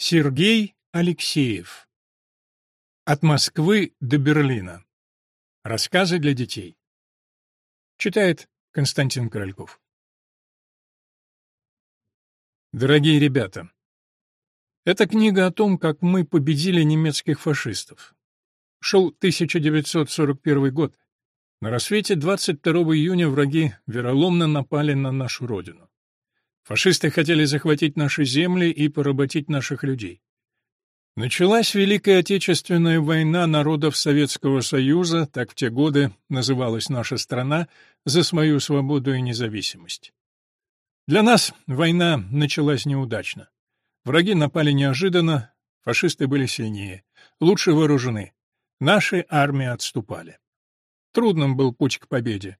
Сергей Алексеев. От Москвы до Берлина. Рассказы для детей. Читает Константин Корольков. Дорогие ребята, эта книга о том, как мы победили немецких фашистов. Шел 1941 год. На рассвете 22 июня враги вероломно напали на нашу родину. Фашисты хотели захватить наши земли и поработить наших людей. Началась Великая Отечественная война народов Советского Союза, так в те годы называлась наша страна, за свою свободу и независимость. Для нас война началась неудачно. Враги напали неожиданно, фашисты были сильнее, лучше вооружены. Наши армии отступали. Трудным был путь к победе.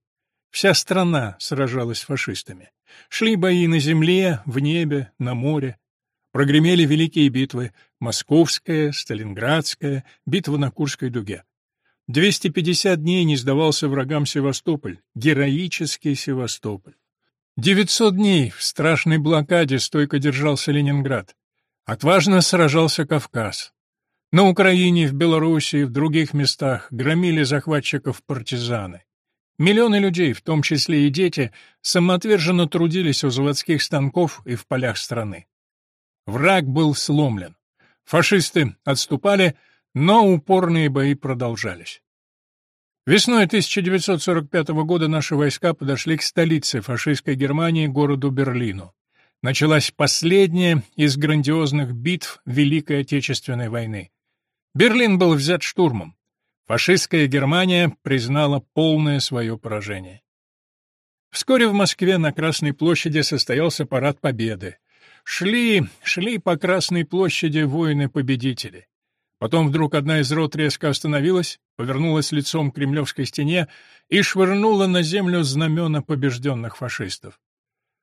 Вся страна сражалась с фашистами. Шли бои на земле, в небе, на море. Прогремели великие битвы — Московская, Сталинградская, битва на Курской дуге. 250 дней не сдавался врагам Севастополь, героический Севастополь. 900 дней в страшной блокаде стойко держался Ленинград. Отважно сражался Кавказ. На Украине, в Белоруссии, в других местах громили захватчиков партизаны. Миллионы людей, в том числе и дети, самоотверженно трудились у заводских станков и в полях страны. Враг был сломлен. Фашисты отступали, но упорные бои продолжались. Весной 1945 года наши войска подошли к столице фашистской Германии, городу Берлину. Началась последняя из грандиозных битв Великой Отечественной войны. Берлин был взят штурмом. Фашистская Германия признала полное свое поражение. Вскоре в Москве на Красной площади состоялся парад Победы. Шли, шли по Красной площади воины-победители. Потом вдруг одна из рот резко остановилась, повернулась лицом к кремлевской стене и швырнула на землю знамена побежденных фашистов.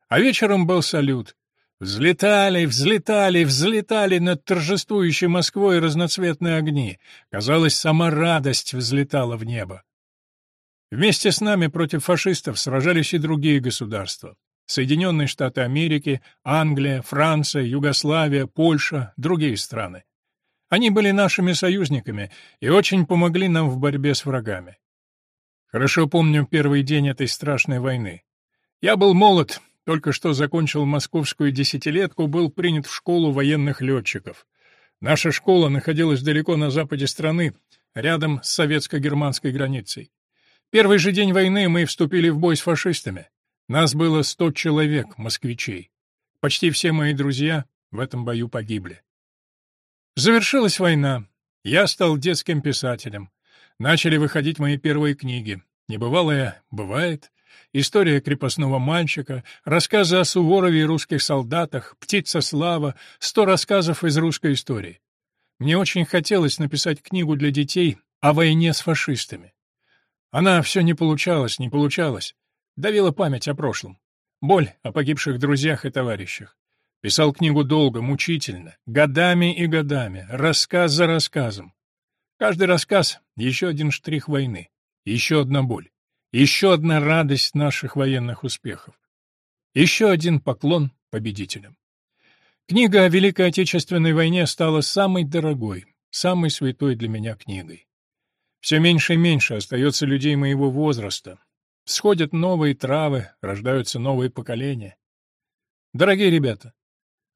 А вечером был салют. Взлетали, взлетали, взлетали над торжествующей Москвой разноцветные огни. Казалось, сама радость взлетала в небо. Вместе с нами против фашистов сражались и другие государства. Соединенные Штаты Америки, Англия, Франция, Югославия, Польша, другие страны. Они были нашими союзниками и очень помогли нам в борьбе с врагами. Хорошо помню первый день этой страшной войны. Я был молод, только что закончил московскую десятилетку, был принят в школу военных летчиков. Наша школа находилась далеко на западе страны, рядом с советско-германской границей. Первый же день войны мы вступили в бой с фашистами. Нас было сто человек, москвичей. Почти все мои друзья в этом бою погибли. Завершилась война. Я стал детским писателем. Начали выходить мои первые книги. Небывалое бывает, История крепостного мальчика, рассказы о Суворове и русских солдатах, птица слава, сто рассказов из русской истории. Мне очень хотелось написать книгу для детей о войне с фашистами. Она все не получалась, не получалась. Давила память о прошлом. Боль о погибших друзьях и товарищах. Писал книгу долго, мучительно, годами и годами, рассказ за рассказом. Каждый рассказ — еще один штрих войны, еще одна боль. Еще одна радость наших военных успехов. Еще один поклон победителям. Книга о Великой Отечественной войне стала самой дорогой, самой святой для меня книгой. Все меньше и меньше остается людей моего возраста. Сходят новые травы, рождаются новые поколения. Дорогие ребята,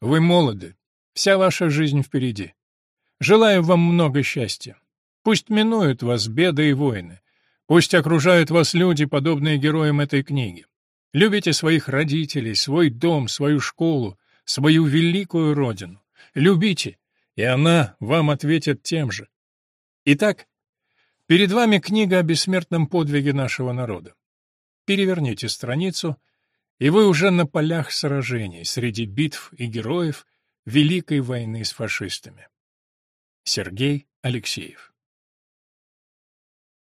вы молоды, вся ваша жизнь впереди. Желаю вам много счастья. Пусть минуют вас беды и войны, Пусть окружают вас люди, подобные героям этой книги. Любите своих родителей, свой дом, свою школу, свою великую родину. Любите, и она вам ответит тем же. Итак, перед вами книга о бессмертном подвиге нашего народа. Переверните страницу, и вы уже на полях сражений, среди битв и героев Великой войны с фашистами. Сергей Алексеев